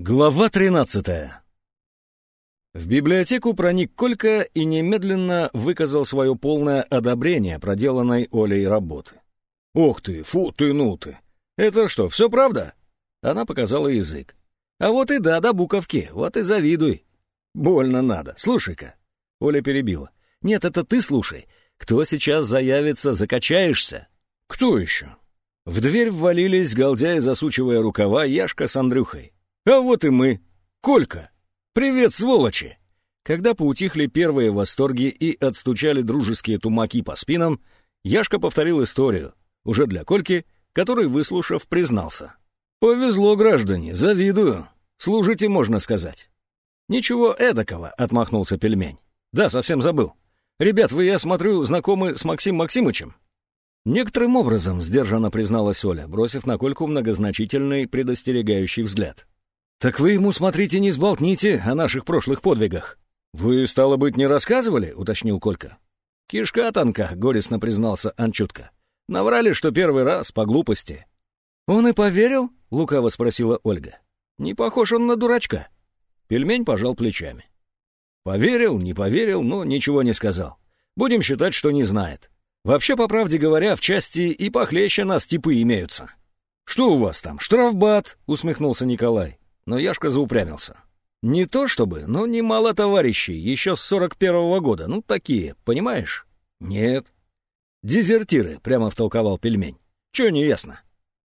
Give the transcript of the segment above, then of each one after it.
Глава 13 В библиотеку проник Колька и немедленно выказал свое полное одобрение проделанной Олей работы. «Ух ты, фу ты, ну ты! Это что, все правда?» Она показала язык. «А вот и да, до буковки, вот и завидуй». «Больно надо, слушай-ка». Оля перебила. «Нет, это ты слушай. Кто сейчас заявится, закачаешься?» «Кто еще?» В дверь ввалились, галдя и засучивая рукава, Яшка с Андрюхой. А вот и мы. Колька. Привет, сволочи. Когда поутихли первые восторги и отстучали дружеские тумаки по спинам, Яшка повторил историю, уже для Кольки, который, выслушав, признался. «Повезло, граждане, завидую. Служите, можно сказать». «Ничего эдакого», — отмахнулся пельмень. «Да, совсем забыл. Ребят, вы, я смотрю, знакомы с Максим Максимычем?» Некоторым образом, сдержанно призналась Оля, бросив на Кольку многозначительный предостерегающий взгляд. «Так вы ему, смотрите, не сболтните о наших прошлых подвигах». «Вы, стало быть, не рассказывали?» — уточнил Колька. «Кишка тонка», — горестно признался Анчутка. «Наврали, что первый раз, по глупости». «Он и поверил?» — лукаво спросила Ольга. «Не похож он на дурачка». Пельмень пожал плечами. «Поверил, не поверил, но ничего не сказал. Будем считать, что не знает. Вообще, по правде говоря, в части и похлеще нас типы имеются». «Что у вас там, штрафбат?» — усмехнулся Николай но Яшка заупрямился. «Не то чтобы, но немало товарищей, еще с сорок первого года, ну такие, понимаешь?» «Нет». «Дезертиры», — прямо втолковал пельмень. «Чего не ясно?»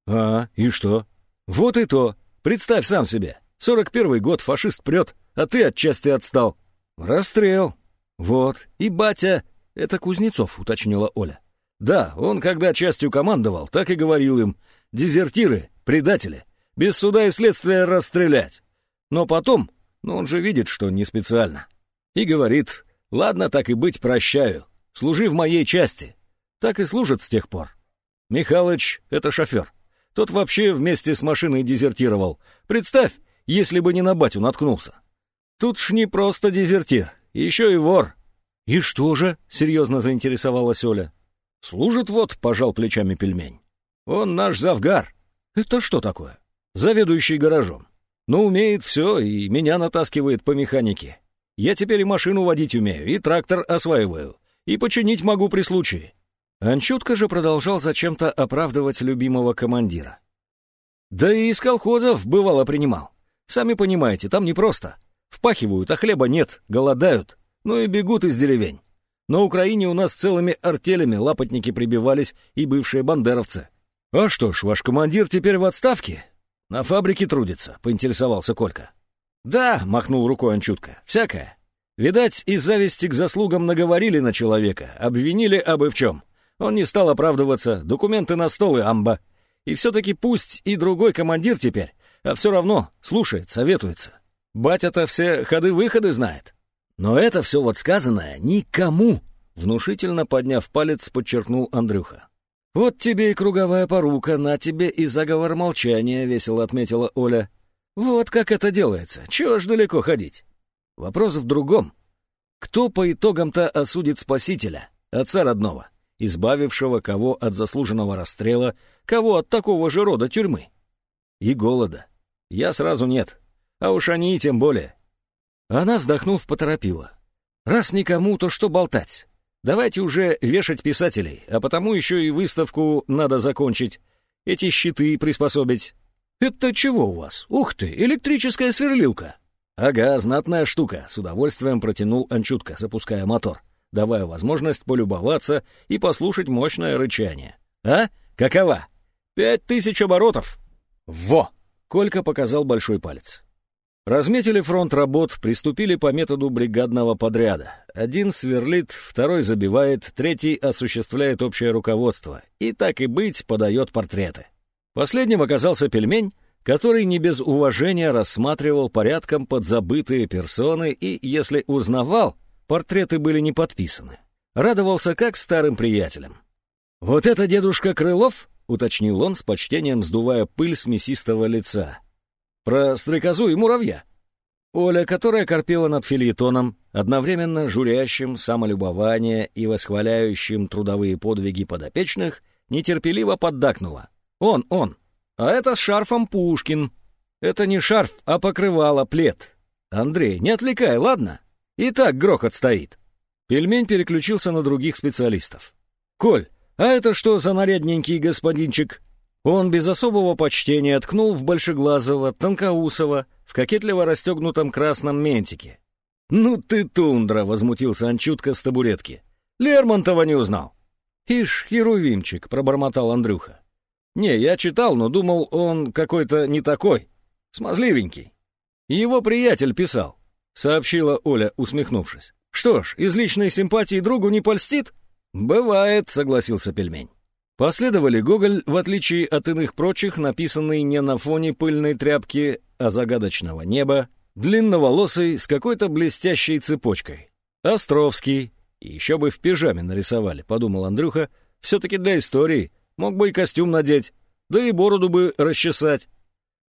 «А, и что?» «Вот и то. Представь сам себе. Сорок первый год, фашист прет, а ты отчасти отстал». «Расстрел». «Вот. И батя...» «Это Кузнецов», — уточнила Оля. «Да, он, когда частью командовал, так и говорил им. Дезертиры, предатели без суда и следствия расстрелять. Но потом, ну он же видит, что не специально. И говорит, ладно, так и быть, прощаю, служи в моей части. Так и служит с тех пор. Михалыч — это шофер. Тот вообще вместе с машиной дезертировал. Представь, если бы не на батю наткнулся. Тут ж не просто дезертир, еще и вор. «И что же?» — серьезно заинтересовалась Оля. «Служит вот», — пожал плечами пельмень. «Он наш завгар». «Это что такое?» Заведующий гаражом. Но умеет все и меня натаскивает по механике. Я теперь и машину водить умею, и трактор осваиваю, и починить могу при случае». Анчутка же продолжал зачем-то оправдывать любимого командира. «Да и из колхозов бывало принимал. Сами понимаете, там непросто. Впахивают, а хлеба нет, голодают, ну и бегут из деревень. На Украине у нас целыми артелями лапотники прибивались и бывшие бандеровцы. А что ж, ваш командир теперь в отставке? «На фабрике трудится», — поинтересовался Колька. «Да», — махнул рукой Анчутка, — «всякое. Видать, из зависти к заслугам наговорили на человека, обвинили абы в чем. Он не стал оправдываться, документы на стол и амба. И все-таки пусть и другой командир теперь, а все равно слушает, советуется. Батя-то все ходы-выходы знает. Но это все вот сказанное никому, внушительно подняв палец, подчеркнул Андрюха. «Вот тебе и круговая порука, на тебе и заговор молчания», — весело отметила Оля. «Вот как это делается, чего ж далеко ходить?» Вопрос в другом. Кто по итогам-то осудит спасителя, отца родного, избавившего кого от заслуженного расстрела, кого от такого же рода тюрьмы? И голода. Я сразу нет, а уж они и тем более. Она, вздохнув, поторопила. «Раз никому, то что болтать? Давайте уже вешать писателей, а потому еще и выставку надо закончить. Эти щиты приспособить. Это чего у вас? Ух ты, электрическая сверлилка. Ага, знатная штука, с удовольствием протянул Анчутка, запуская мотор, давая возможность полюбоваться и послушать мощное рычание. А? Какова? Пять тысяч оборотов. Во! Колька показал большой палец. Разметили фронт работ, приступили по методу бригадного подряда. Один сверлит, второй забивает, третий осуществляет общее руководство. И так и быть, подает портреты. Последним оказался пельмень, который не без уважения рассматривал порядком подзабытые персоны и, если узнавал, портреты были не подписаны. Радовался как старым приятелям. «Вот это дедушка Крылов?» — уточнил он с почтением, сдувая пыль с мясистого лица. Про стрекозу и муравья. Оля, которая корпела над филетоном, одновременно журящим самолюбование и восхваляющим трудовые подвиги подопечных, нетерпеливо поддакнула. «Он, он! А это с шарфом Пушкин!» Это не шарф, а покрывало, плед. Андрей, не отвлекай, ладно? И так грохот стоит. Пельмень переключился на других специалистов. «Коль, а это что за нарядненький господинчик?» Он без особого почтения ткнул в большеглазого, тонкоусого, в кокетливо расстегнутом красном ментике. «Ну ты тундра!» — возмутился Анчутка с табуретки. «Лермонтова не узнал!» «Ишь, херувимчик!» — пробормотал Андрюха. «Не, я читал, но думал, он какой-то не такой, смазливенький. Его приятель писал», — сообщила Оля, усмехнувшись. «Что ж, из личной симпатии другу не польстит?» «Бывает», — согласился пельмень. Последовали Гоголь, в отличие от иных прочих, написанный не на фоне пыльной тряпки, а загадочного неба, длинноволосый с какой-то блестящей цепочкой. Островский, еще бы в пижаме нарисовали, подумал Андрюха, все-таки для истории, мог бы и костюм надеть, да и бороду бы расчесать.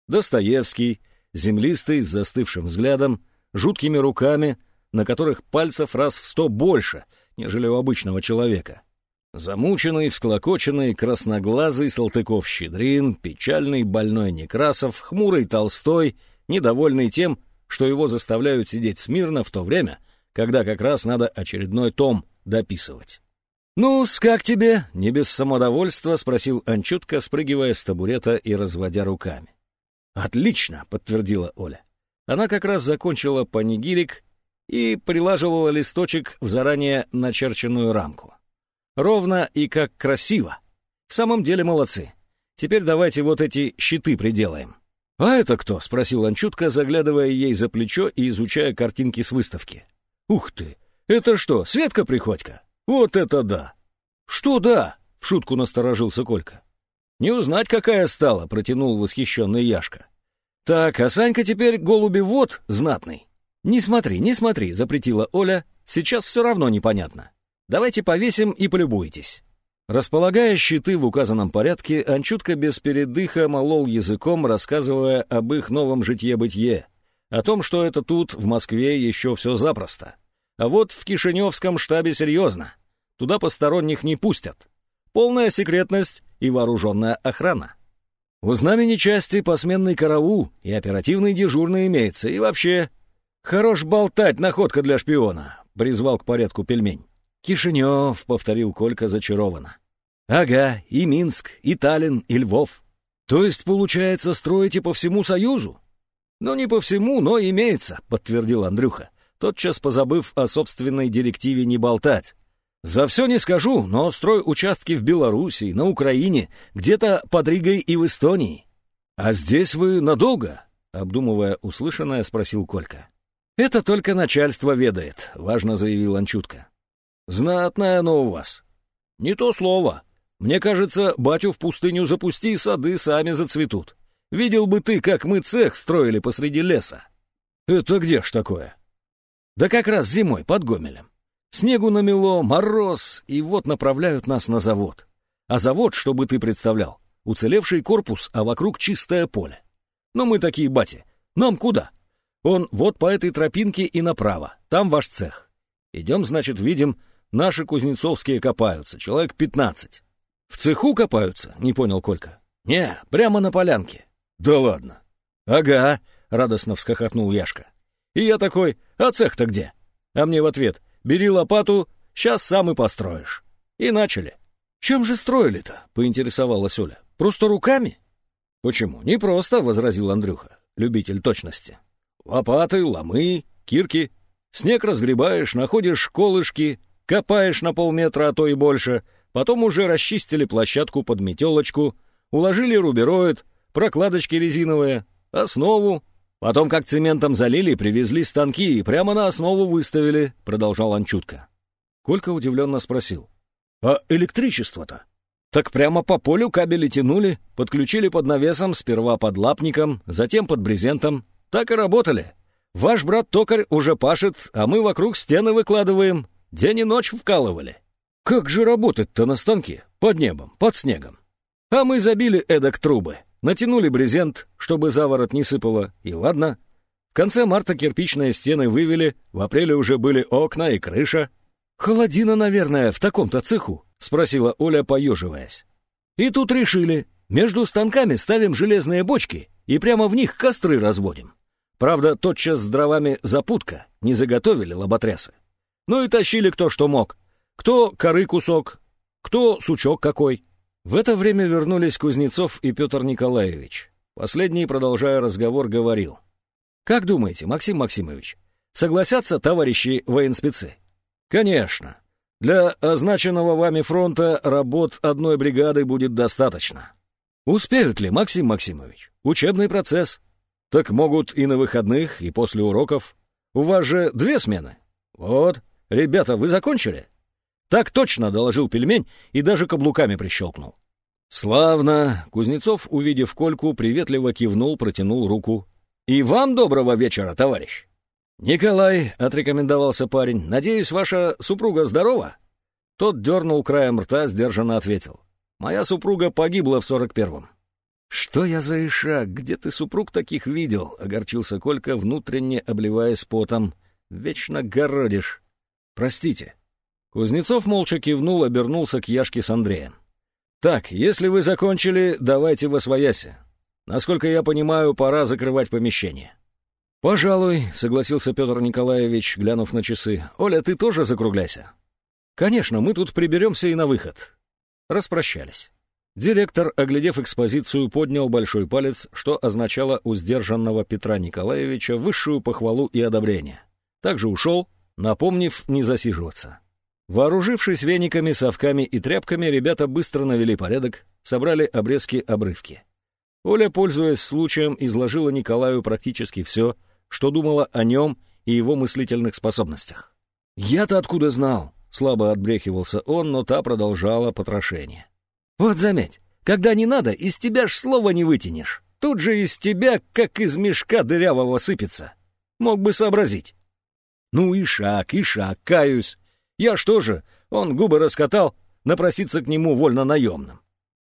Достоевский, землистый, с застывшим взглядом, жуткими руками, на которых пальцев раз в сто больше, нежели у обычного человека. Замученный, всклокоченный, красноглазый Салтыков-Щедрин, печальный, больной Некрасов, хмурый Толстой, недовольный тем, что его заставляют сидеть смирно в то время, когда как раз надо очередной том дописывать. «Ну-с, как тебе?» — не без самодовольства спросил Анчутка, спрыгивая с табурета и разводя руками. «Отлично!» — подтвердила Оля. Она как раз закончила панигирик и прилаживала листочек в заранее начерченную рамку. Ровно и как красиво. В самом деле молодцы. Теперь давайте вот эти щиты приделаем. «А это кто?» — спросил Анчутка, заглядывая ей за плечо и изучая картинки с выставки. «Ух ты! Это что, Светка Приходько? Вот это да!» «Что да?» — в шутку насторожился Колька. «Не узнать, какая стала», — протянул восхищенный Яшка. «Так, а Санька теперь голубевод знатный». «Не смотри, не смотри», — запретила Оля. «Сейчас все равно непонятно. Давайте повесим и полюбуйтесь». Располагая щиты в указанном порядке, Анчутка без передыха молол языком, рассказывая об их новом житье-бытие, о том, что это тут, в Москве, еще все запросто. А вот в Кишиневском штабе серьезно. Туда посторонних не пустят. Полная секретность и вооруженная охрана. У знамени части посменный караул и оперативный дежурный имеется, и вообще... «Хорош болтать, находка для шпиона», — призвал к порядку пельмень. «Кишинев», — повторил Колька зачарованно. «Ага, и Минск, и Таллин, и Львов. То есть, получается, строите по всему Союзу?» «Ну, не по всему, но имеется», — подтвердил Андрюха, тотчас позабыв о собственной директиве не болтать. «За все не скажу, но строй участки в Белоруссии, на Украине, где-то под Ригой и в Эстонии». «А здесь вы надолго?» — обдумывая услышанное, спросил Колька. «Это только начальство ведает», — важно заявил Анчутка. Знатное оно у вас. Не то слово. Мне кажется, батю в пустыню запусти, сады сами зацветут. Видел бы ты, как мы цех строили посреди леса. Это где ж такое? Да как раз зимой под Гомелем. Снегу намело, мороз, и вот направляют нас на завод. А завод, чтобы ты представлял, уцелевший корпус, а вокруг чистое поле. Но мы такие, бати, нам куда? Он вот по этой тропинке и направо, там ваш цех. Идем, значит, видим, Наши кузнецовские копаются, человек пятнадцать. В цеху копаются? Не понял Колька. Не, прямо на полянке. Да ладно. Ага, радостно всхохотнул Яшка. И я такой, а цех-то где? А мне в ответ, бери лопату, сейчас сам и построишь. И начали. Чем же строили-то? Поинтересовалась Оля. Просто руками? Почему? Не просто, возразил Андрюха, любитель точности. Лопаты, ломы, кирки. Снег разгребаешь, находишь колышки, Копаешь на полметра, а то и больше. Потом уже расчистили площадку под метелочку, уложили рубероид, прокладочки резиновые, основу. Потом как цементом залили, привезли станки и прямо на основу выставили, продолжал Анчутка. Колька удивленно спросил. А электричество-то? Так прямо по полю кабели тянули, подключили под навесом, сперва под лапником, затем под брезентом. Так и работали. Ваш брат-токарь уже пашет, а мы вокруг стены выкладываем, День и ночь вкалывали. Как же работать-то на станке? Под небом, под снегом. А мы забили эдак трубы, натянули брезент, чтобы заворот не сыпало, и ладно. В конце марта кирпичные стены вывели, в апреле уже были окна и крыша. «Холодина, наверное, в таком-то цеху?» — спросила Оля, поеживаясь. «И тут решили, между станками ставим железные бочки и прямо в них костры разводим. Правда, тотчас с дровами запутка, не заготовили лоботрясы. Ну и тащили кто что мог. Кто коры кусок, кто сучок какой. В это время вернулись Кузнецов и Петр Николаевич. Последний, продолжая разговор, говорил. «Как думаете, Максим Максимович, согласятся товарищи военспецы?» «Конечно. Для означенного вами фронта работ одной бригады будет достаточно». «Успеют ли, Максим Максимович? Учебный процесс. Так могут и на выходных, и после уроков. У вас же две смены. Вот, ребята, вы закончили?» «Так точно», — доложил пельмень и даже каблуками прищелкнул. «Славно!» — Кузнецов, увидев Кольку, приветливо кивнул, протянул руку. «И вам доброго вечера, товарищ!» «Николай», — отрекомендовался парень, — «надеюсь, ваша супруга здорова?» Тот дернул краем рта, сдержанно ответил. «Моя супруга погибла в сорок первом». «Что я за ишак? Где ты супруг таких видел?» — огорчился Колька, внутренне обливаясь потом. «Вечно городишь». «Простите». Кузнецов молча кивнул, обернулся к Яшке с Андреем. «Так, если вы закончили, давайте во свояси. Насколько я понимаю, пора закрывать помещение». «Пожалуй», — согласился Петр Николаевич, глянув на часы. «Оля, ты тоже закругляйся». «Конечно, мы тут приберемся и на выход». Распрощались. Директор, оглядев экспозицию, поднял большой палец, что означало у сдержанного Петра Николаевича высшую похвалу и одобрение. Также ушел, напомнив не засиживаться. Вооружившись вениками, совками и тряпками, ребята быстро навели порядок, собрали обрезки-обрывки. Оля, пользуясь случаем, изложила Николаю практически все, что думала о нем и его мыслительных способностях. «Я-то откуда знал?» — слабо отбрехивался он, но та продолжала потрошение. «Вот заметь, когда не надо, из тебя ж слова не вытянешь. Тут же из тебя, как из мешка дырявого, сыпется. Мог бы сообразить». «Ну и шаг, и шаг, каюсь. Я что же, он губы раскатал, напроситься к нему вольно наемным.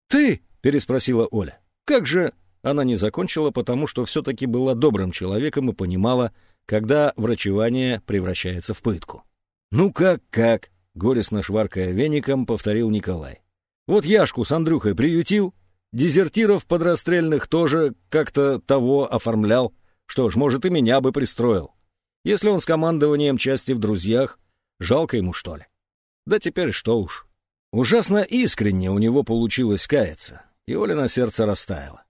«Ты?» — переспросила Оля. «Как же...» Она не закончила, потому что все-таки была добрым человеком и понимала, когда врачевание превращается в пытку. «Ну как-как?» — горестно шваркая веником, повторил Николай. «Вот Яшку с Андрюхой приютил, дезертиров подрастрельных тоже как-то того оформлял. Что ж, может, и меня бы пристроил. Если он с командованием части в друзьях, Жалко ему, что ли? Да теперь что уж. Ужасно искренне у него получилось каяться, и Оля на сердце растаяла.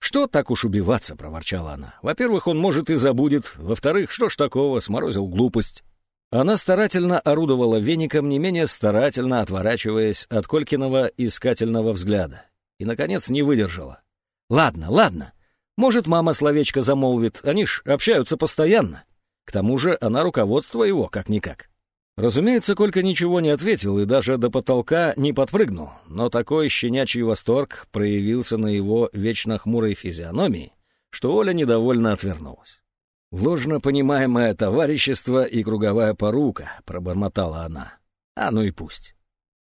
«Что так уж убиваться?» — проворчала она. «Во-первых, он, может, и забудет. Во-вторых, что ж такого, сморозил глупость». Она старательно орудовала веником, не менее старательно отворачиваясь от Колькиного искательного взгляда. И, наконец, не выдержала. «Ладно, ладно. Может, мама словечко замолвит. Они ж общаются постоянно. К тому же она руководство его, как-никак». Разумеется, Колька ничего не ответил и даже до потолка не подпрыгнул, но такой щенячий восторг проявился на его вечно хмурой физиономии, что Оля недовольно отвернулась. «Ложно понимаемое товарищество и круговая порука», — пробормотала она. «А ну и пусть».